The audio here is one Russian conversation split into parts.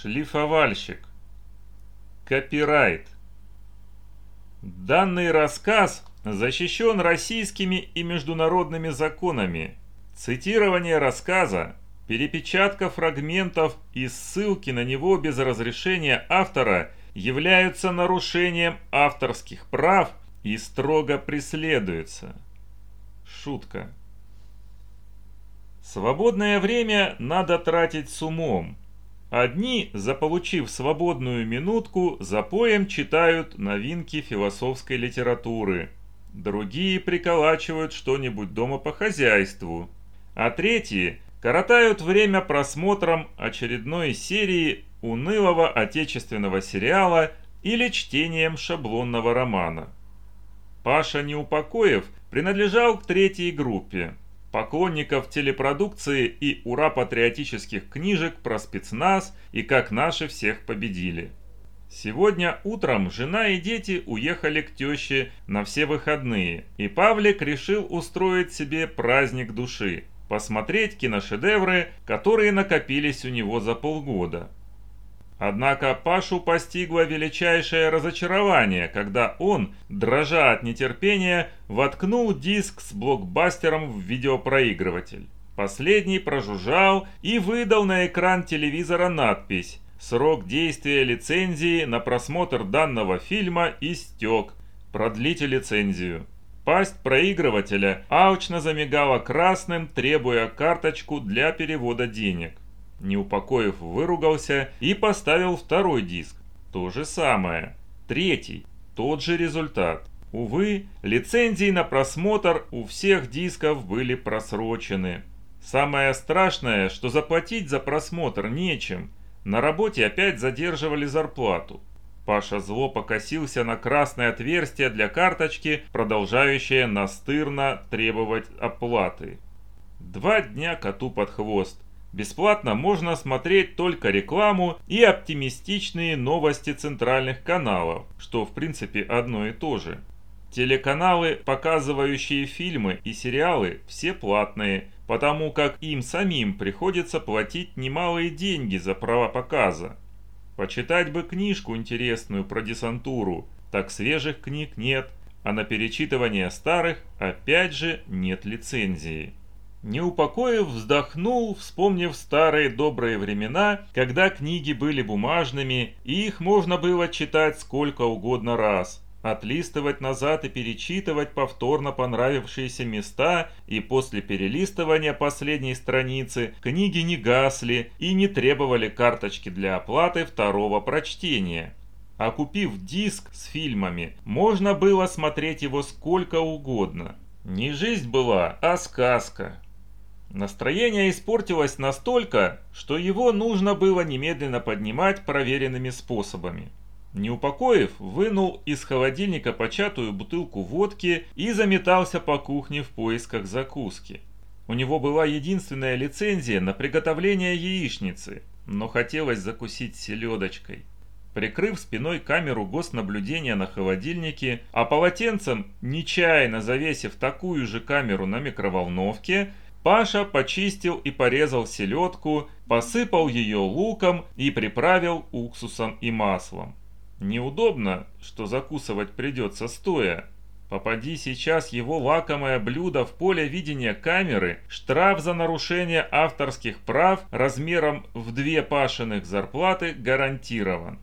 Шлифовальщик. Копирайт. Данный рассказ защищен российскими и международными законами. Цитирование рассказа, перепечатка фрагментов и ссылки на него без разрешения автора являются нарушением авторских прав и строго преследуются. Шутка. Свободное время надо тратить с умом. Одни, заполучив свободную минутку, за поем читают новинки философской литературы. Другие приколачивают что-нибудь дома по хозяйству. А третьи коротают время просмотром очередной серии унылого отечественного сериала или чтением шаблонного романа. Паша Неупокоев принадлежал к третьей группе поклонников телепродукции и ура-патриотических книжек про спецназ и как наши всех победили. Сегодня утром жена и дети уехали к теще на все выходные, и Павлик решил устроить себе праздник души, посмотреть киношедевры, которые накопились у него за полгода. Однако Пашу постигло величайшее разочарование, когда он, дрожа от нетерпения, воткнул диск с блокбастером в видеопроигрыватель. Последний прожужжал и выдал на экран телевизора надпись «Срок действия лицензии на просмотр данного фильма истек. Продлите лицензию». Пасть проигрывателя алчно замигала красным, требуя карточку для перевода денег. Неупокоев выругался и поставил второй диск. То же самое. Третий. Тот же результат. Увы, лицензии на просмотр у всех дисков были просрочены. Самое страшное, что заплатить за просмотр нечем. На работе опять задерживали зарплату. Паша зло покосился на красное отверстие для карточки, продолжающее настырно требовать оплаты. Два дня коту под хвост. Бесплатно можно смотреть только рекламу и оптимистичные новости центральных каналов, что в принципе одно и то же. Телеканалы, показывающие фильмы и сериалы, все платные, потому как им самим приходится платить немалые деньги за права показа. Почитать бы книжку интересную про десантуру, так свежих книг нет, а на перечитывание старых опять же нет лицензии. Неупокоев вздохнул, вспомнив старые добрые времена, когда книги были бумажными, и их можно было читать сколько угодно раз. Отлистывать назад и перечитывать повторно понравившиеся места, и после перелистывания последней страницы книги не гасли и не требовали карточки для оплаты второго прочтения. А купив диск с фильмами, можно было смотреть его сколько угодно. Не жизнь была, а сказка. Настроение испортилось настолько, что его нужно было немедленно поднимать проверенными способами. Неупокоив, вынул из холодильника початую бутылку водки и заметался по кухне в поисках закуски. У него была единственная лицензия на приготовление яичницы, но хотелось закусить селедочкой. Прикрыв спиной камеру госнаблюдения на холодильнике, а полотенцем, нечаянно завесив такую же камеру на микроволновке, Паша почистил и порезал селедку, посыпал ее луком и приправил уксусом и маслом. Неудобно, что закусывать придется стоя. Попади сейчас его лакомое блюдо в поле видения камеры, штраф за нарушение авторских прав размером в две пашенных зарплаты гарантирован.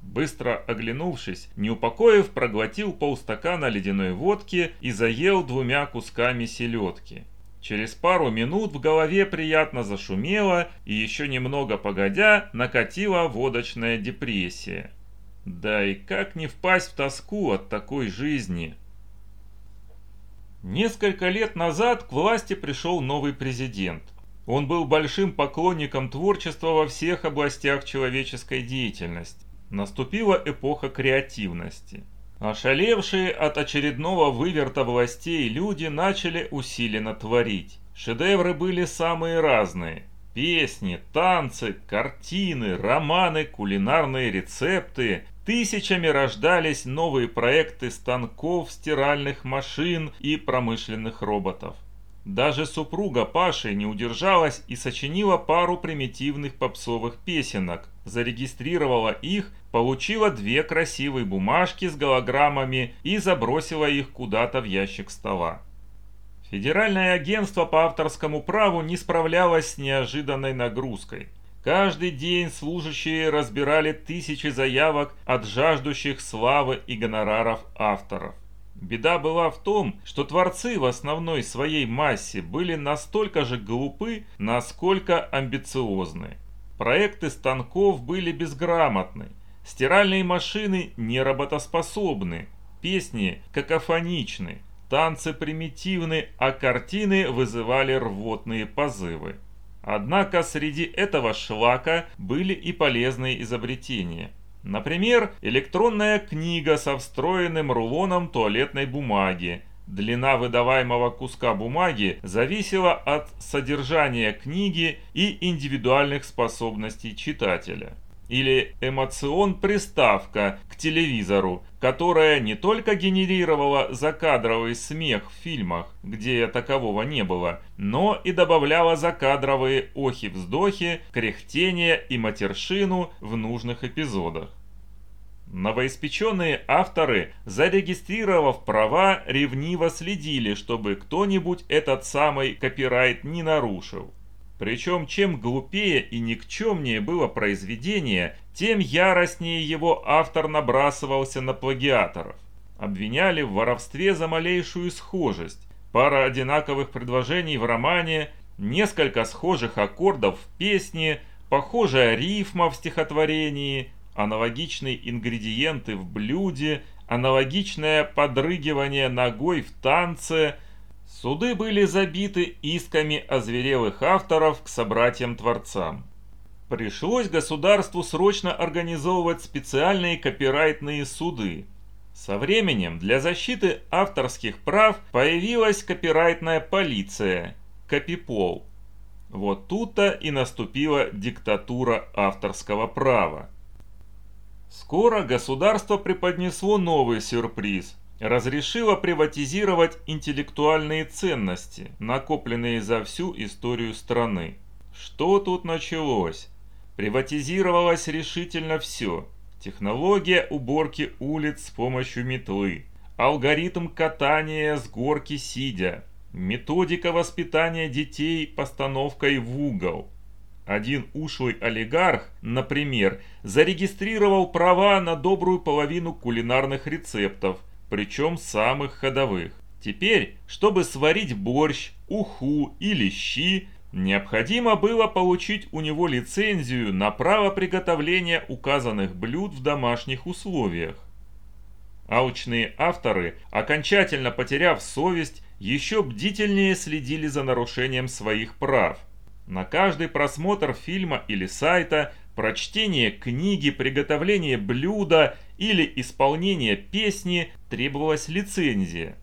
Быстро оглянувшись, Неупокоев проглотил полстакана ледяной водки и заел двумя кусками селедки. Через пару минут в голове приятно зашумело, и еще немного погодя накатила водочная депрессия. Да и как не впасть в тоску от такой жизни? Несколько лет назад к власти пришел новый президент. Он был большим поклонником творчества во всех областях человеческой деятельности. Наступила эпоха креативности. Ошалевшие от очередного выверта властей люди начали усиленно творить. Шедевры были самые разные. Песни, танцы, картины, романы, кулинарные рецепты. Тысячами рождались новые проекты станков, стиральных машин и промышленных роботов. Даже супруга Паши не удержалась и сочинила пару примитивных попсовых песенок, зарегистрировала их, получила две красивые бумажки с голограммами и забросила их куда-то в ящик стола. Федеральное агентство по авторскому праву не справлялось с неожиданной нагрузкой. Каждый день служащие разбирали тысячи заявок от жаждущих славы и гонораров авторов. Беда была в том, что творцы в основной своей массе были настолько же глупы, насколько амбициозны. Проекты станков были безграмотны, стиральные машины неработоспособны, песни какофоничны, танцы примитивны, а картины вызывали рвотные позывы. Однако среди этого шлака были и полезные изобретения. Например, электронная книга со встроенным рулоном туалетной бумаги. Длина выдаваемого куска бумаги зависела от содержания книги и индивидуальных способностей читателя. Или эмоцион-приставка к телевизору, которая не только генерировала закадровый смех в фильмах, где такового не было, но и добавляла закадровые охи-вздохи, кряхтения и матершину в нужных эпизодах. Новоиспеченные авторы, зарегистрировав права, ревниво следили, чтобы кто-нибудь этот самый копирайт не нарушил. Причем чем глупее и никчемнее было произведение, тем яростнее его автор набрасывался на плагиаторов. Обвиняли в воровстве за малейшую схожесть. Пара одинаковых предложений в романе, несколько схожих аккордов в песне, похожая рифма в стихотворении – аналогичные ингредиенты в блюде, аналогичное подрыгивание ногой в танце. Суды были забиты исками озверелых авторов к собратьям-творцам. Пришлось государству срочно организовывать специальные копирайтные суды. Со временем для защиты авторских прав появилась копирайтная полиция – Копипол. Вот тут-то и наступила диктатура авторского права. Скоро государство преподнесло новый сюрприз. Разрешило приватизировать интеллектуальные ценности, накопленные за всю историю страны. Что тут началось? Приватизировалось решительно все. Технология уборки улиц с помощью метлы, алгоритм катания с горки сидя, методика воспитания детей постановкой в угол, один ушлый олигарх, например, зарегистрировал права на добрую половину кулинарных рецептов, причем самых ходовых. Теперь, чтобы сварить борщ, уху или щи, необходимо было получить у него лицензию на право приготовления указанных блюд в домашних условиях. Алчные авторы, окончательно потеряв совесть, еще бдительнее следили за нарушением своих прав. На каждый просмотр фильма или сайта, прочтение книги, приготовление блюда или исполнение песни требовалась лицензия.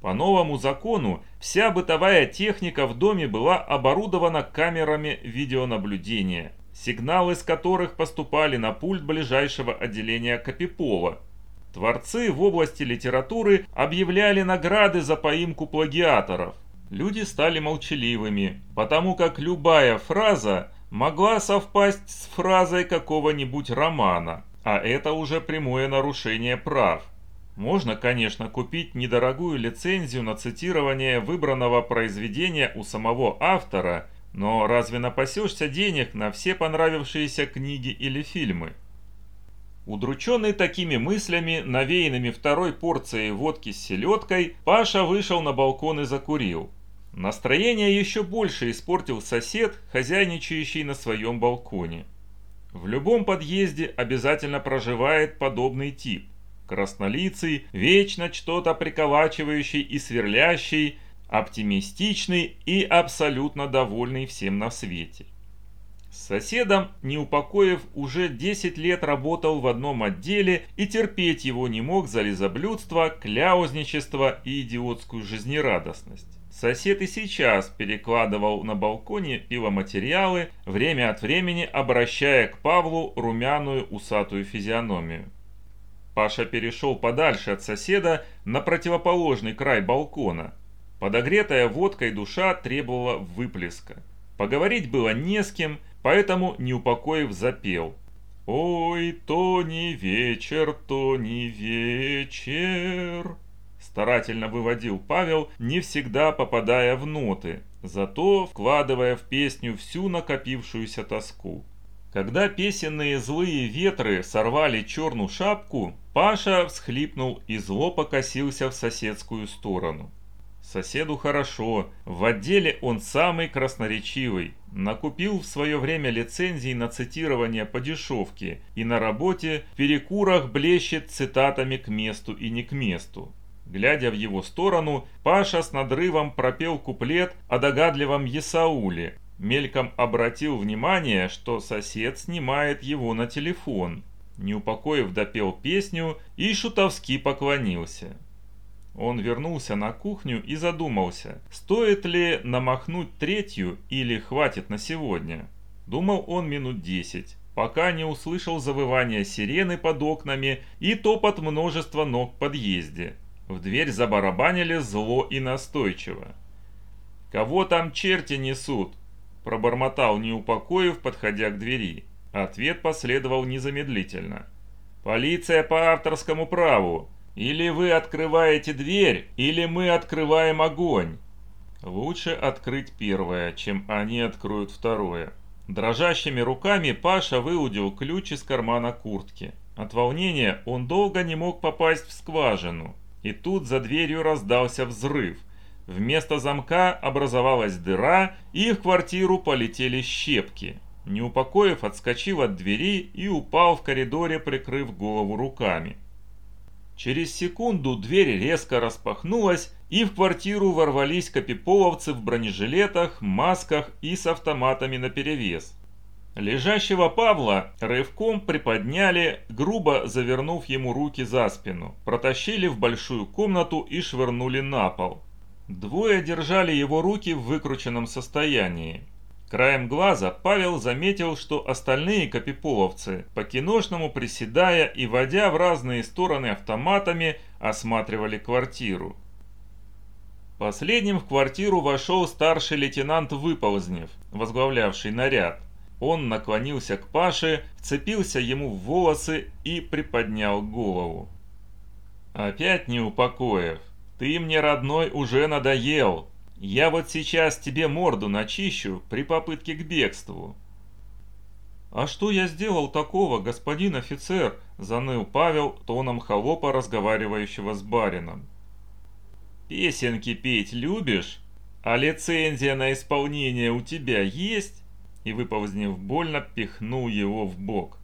По новому закону вся бытовая техника в доме была оборудована камерами видеонаблюдения, сигналы с которых поступали на пульт ближайшего отделения Капипола. Творцы в области литературы объявляли награды за поимку плагиаторов – Люди стали молчаливыми, потому как любая фраза могла совпасть с фразой какого-нибудь романа, а это уже прямое нарушение прав. Можно, конечно, купить недорогую лицензию на цитирование выбранного произведения у самого автора, но разве напасешься денег на все понравившиеся книги или фильмы? Удрученный такими мыслями, навеянными второй порцией водки с селедкой, Паша вышел на балкон и закурил. Настроение еще больше испортил сосед, хозяйничающий на своем балконе. В любом подъезде обязательно проживает подобный тип. Краснолицый, вечно что-то приколачивающий и сверлящий, оптимистичный и абсолютно довольный всем на свете. С соседом, не упокоив, уже 10 лет работал в одном отделе и терпеть его не мог за лизоблюдство, кляузничество и идиотскую жизнерадостность. Сосед и сейчас перекладывал на балконе пиломатериалы, время от времени обращая к Павлу румяную усатую физиономию. Паша перешел подальше от соседа на противоположный край балкона. Подогретая водкой душа требовала выплеска. Поговорить было не с кем, поэтому Неупокоев запел. «Ой, то не вечер, то не вечер». Старательно выводил Павел, не всегда попадая в ноты, зато вкладывая в песню всю накопившуюся тоску. Когда песенные злые ветры сорвали черную шапку, Паша всхлипнул и зло покосился в соседскую сторону. Соседу хорошо, в отделе он самый красноречивый, накупил в свое время лицензии на цитирование по дешевке и на работе в перекурах блещет цитатами к месту и не к месту. Глядя в его сторону, Паша с надрывом пропел куплет о догадливом Есауле, мельком обратил внимание, что сосед снимает его на телефон. Неупокоев допел песню и шутовски поклонился. Он вернулся на кухню и задумался, стоит ли намахнуть третью или хватит на сегодня. Думал он минут десять, пока не услышал завывание сирены под окнами и топот множества ног в подъезде. В дверь забарабанили зло и настойчиво. «Кого там черти несут?» Пробормотал неупокоив, подходя к двери. Ответ последовал незамедлительно. «Полиция по авторскому праву. Или вы открываете дверь, или мы открываем огонь». Лучше открыть первое, чем они откроют второе. Дрожащими руками Паша выудил ключ из кармана куртки. От волнения он долго не мог попасть в скважину. И тут за дверью раздался взрыв. Вместо замка образовалась дыра, и в квартиру полетели щепки. Неупокоев отскочил от двери и упал в коридоре, прикрыв голову руками. Через секунду дверь резко распахнулась, и в квартиру ворвались капиполовцы в бронежилетах, масках и с автоматами наперевес. Лежащего Павла рывком приподняли, грубо завернув ему руки за спину, протащили в большую комнату и швырнули на пол. Двое держали его руки в выкрученном состоянии. Краем глаза Павел заметил, что остальные капиполовцы, по-киношному приседая и водя в разные стороны автоматами, осматривали квартиру. Последним в квартиру вошел старший лейтенант Выползнев, возглавлявший наряд. Он наклонился к Паше, вцепился ему в волосы и приподнял голову. Опять не упокоив. Ты мне, родной, уже надоел. Я вот сейчас тебе морду начищу при попытке к бегству». «А что я сделал такого, господин офицер?» – заныл Павел тоном холопа, разговаривающего с барином. «Песенки петь любишь? А лицензия на исполнение у тебя есть?» И, выползнив больно, пихнул его в бок.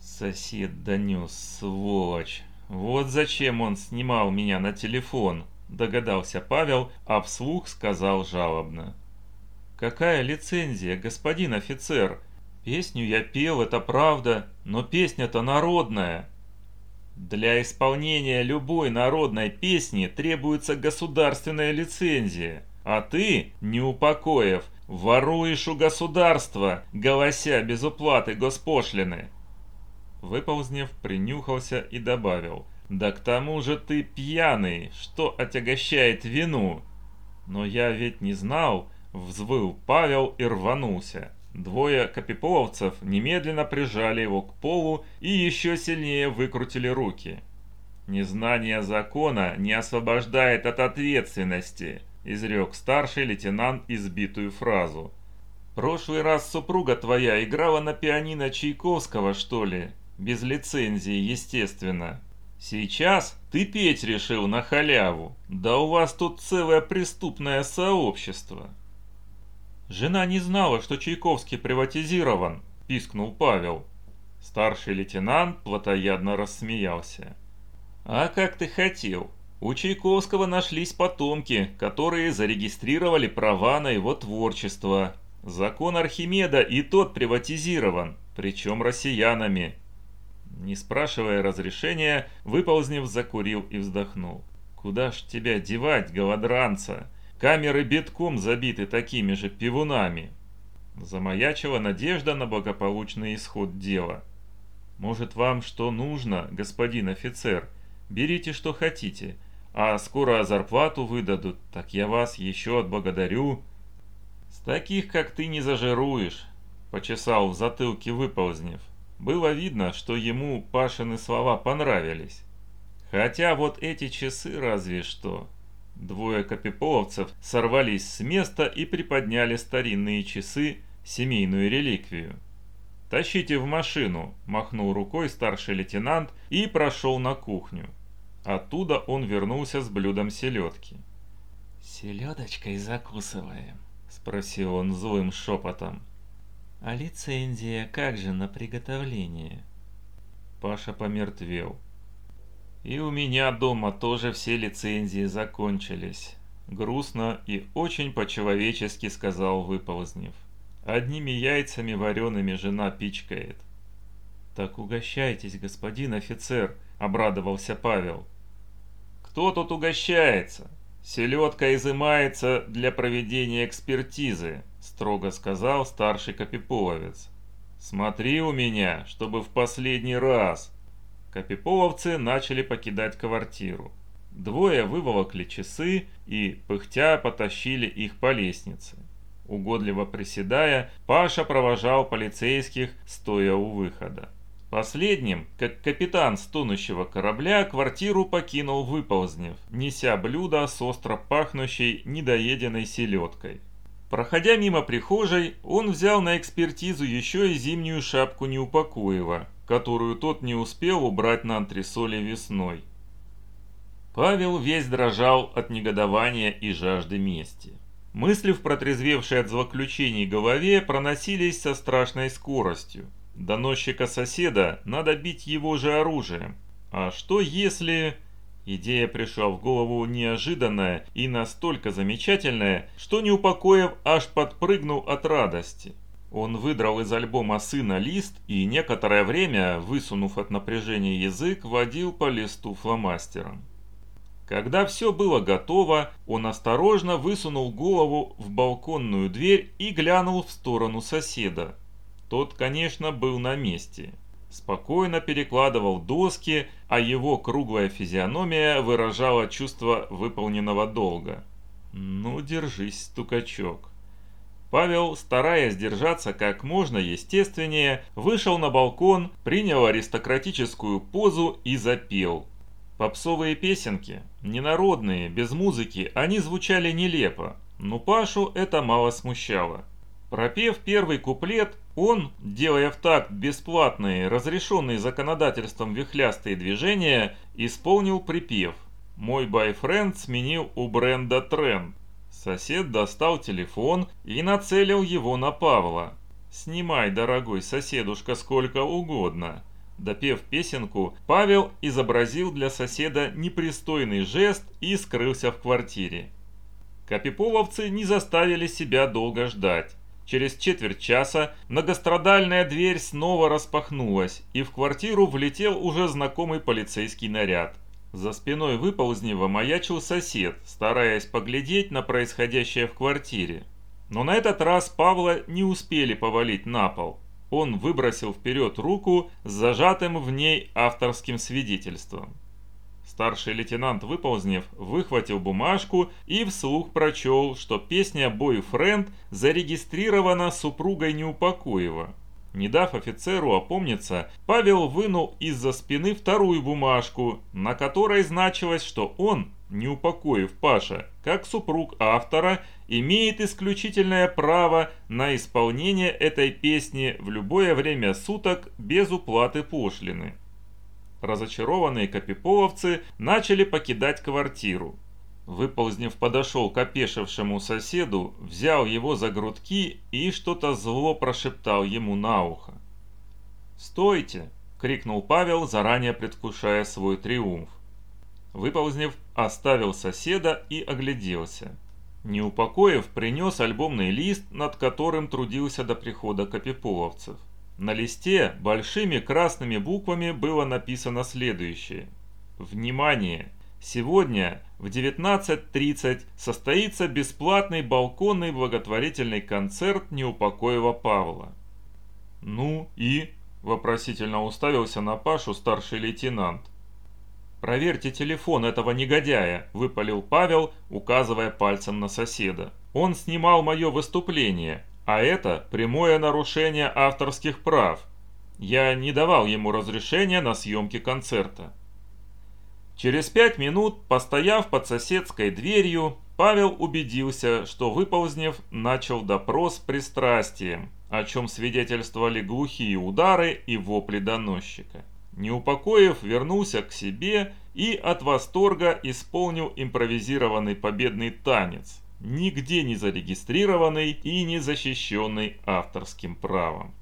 Сосед донес, сволочь. «Вот зачем он снимал меня на телефон», – догадался Павел, а вслух сказал жалобно. «Какая лицензия, господин офицер? Песню я пел, это правда, но песня-то народная». Для исполнения любой народной песни требуется государственная лицензия, а ты, не упокоив, воруешь у государства, голося без уплаты госпошлины. Выползнев, принюхался и добавил. «Да к тому же ты пьяный, что отягощает вину!» «Но я ведь не знал!» – взвыл Павел и рванулся. Двое капиполовцев немедленно прижали его к полу и еще сильнее выкрутили руки. «Незнание закона не освобождает от ответственности», – изрек старший лейтенант избитую фразу. «Прошлый раз супруга твоя играла на пианино Чайковского, что ли?» Без лицензии, естественно. Сейчас ты петь решил на халяву. Да у вас тут целое преступное сообщество. Жена не знала, что Чайковский приватизирован, пискнул Павел. Старший лейтенант плотоядно рассмеялся. А как ты хотел? У Чайковского нашлись потомки, которые зарегистрировали права на его творчество. Закон Архимеда и тот приватизирован, причем россиянами. Не спрашивая разрешения, выползнев, закурил и вздохнул. «Куда ж тебя девать, голодранца? Камеры битком забиты такими же пивунами!» Замаячила надежда на благополучный исход дела. «Может, вам что нужно, господин офицер? Берите, что хотите, а скоро зарплату выдадут, так я вас еще отблагодарю». «С таких, как ты, не зажируешь», — почесал в затылке выползнев. Было видно, что ему Пашины слова понравились. Хотя вот эти часы разве что. Двое копиполовцев сорвались с места и приподняли старинные часы, семейную реликвию. «Тащите в машину», – махнул рукой старший лейтенант и прошел на кухню. Оттуда он вернулся с блюдом селедки. «Селедочкой закусываем?» – спросил он злым шепотом. «А лицензия как же на приготовление?» Паша помертвел. И у меня дома тоже все лицензии закончились. Грустно и очень по-человечески сказал Выползнев. Одними яйцами вареными жена пичкает. «Так угощайтесь, господин офицер», — обрадовался Павел. «Кто тут угощается? Селедка изымается для проведения экспертизы», — строго сказал старший копиполовец. «Смотри у меня, чтобы в последний раз», Копиполовцы начали покидать квартиру. Двое выволокли часы и, пыхтя, потащили их по лестнице. Угодливо приседая, Паша провожал полицейских, стоя у выхода. Последним, как капитан стонущего корабля, квартиру покинул Выползнев, неся блюдо с остро пахнущей недоеденной селедкой. Проходя мимо прихожей, он взял на экспертизу еще и зимнюю шапку Неупокоева, которую тот не успел убрать на антресоле весной. Павел весь дрожал от негодования и жажды мести. Мысли в протрезвевшей от злоключений голове проносились со страшной скоростью. Доносчика соседа надо бить его же оружием. А что если... Идея пришла в голову неожиданная и настолько замечательная, что Неупокоев аж подпрыгнул от радости. Он выдрал из альбома сына лист и некоторое время, высунув от напряжения язык, водил по листу фломастером. Когда все было готово, он осторожно высунул голову в балконную дверь и глянул в сторону соседа. Тот, конечно, был на месте спокойно перекладывал доски, а его круглая физиономия выражала чувство выполненного долга. «Ну, держись, стукачок». Павел, стараясь держаться как можно естественнее, вышел на балкон, принял аристократическую позу и запел. Попсовые песенки, ненародные, без музыки, они звучали нелепо, но Пашу это мало смущало. Пропев первый куплет, он, делая в такт бесплатные, разрешенные законодательством вихлястые движения, исполнил припев. Мой байфренд сменил у бренда тренд. Сосед достал телефон и нацелил его на Павла. «Снимай, дорогой соседушка, сколько угодно». Допев песенку, Павел изобразил для соседа непристойный жест и скрылся в квартире. Капиполовцы не заставили себя долго ждать. Через четверть часа многострадальная дверь снова распахнулась, и в квартиру влетел уже знакомый полицейский наряд. За спиной выползнева маячил сосед, стараясь поглядеть на происходящее в квартире. Но на этот раз Павла не успели повалить на пол. Он выбросил вперед руку с зажатым в ней авторским свидетельством. Старший лейтенант Выползнев выхватил бумажку и вслух прочел, что песня «Бойфренд» зарегистрирована супругой Неупокоева. Не дав офицеру опомниться, Павел вынул из-за спины вторую бумажку, на которой значилось, что он, Неупокоев Паша, как супруг автора, имеет исключительное право на исполнение этой песни в любое время суток без уплаты пошлины. Разочарованные копиполовцы начали покидать квартиру. Выползнев подошел к опешившему соседу, взял его за грудки и что-то зло прошептал ему на ухо. «Стойте!» – крикнул Павел, заранее предвкушая свой триумф. Выползнев, оставил соседа и огляделся. Неупокоев принес альбомный лист, над которым трудился до прихода копиполовцев. На листе большими красными буквами было написано следующее. Внимание! Сегодня в 19.30 состоится бесплатный балконный благотворительный концерт Неупокоева Павла. «Ну и?» – вопросительно уставился на Пашу старший лейтенант. «Проверьте телефон этого негодяя», – выпалил Павел, указывая пальцем на соседа. «Он снимал мое выступление, а это прямое нарушение авторских прав. Я не давал ему разрешения на съемки концерта». Через пять минут, постояв под соседской дверью, Павел убедился, что Выползнев начал допрос пристрастием, о чем свидетельствовали глухие удары и вопли доносчика. Неупокоев вернулся к себе и от восторга исполнил импровизированный победный танец, нигде не зарегистрированный и не защищенный авторским правом.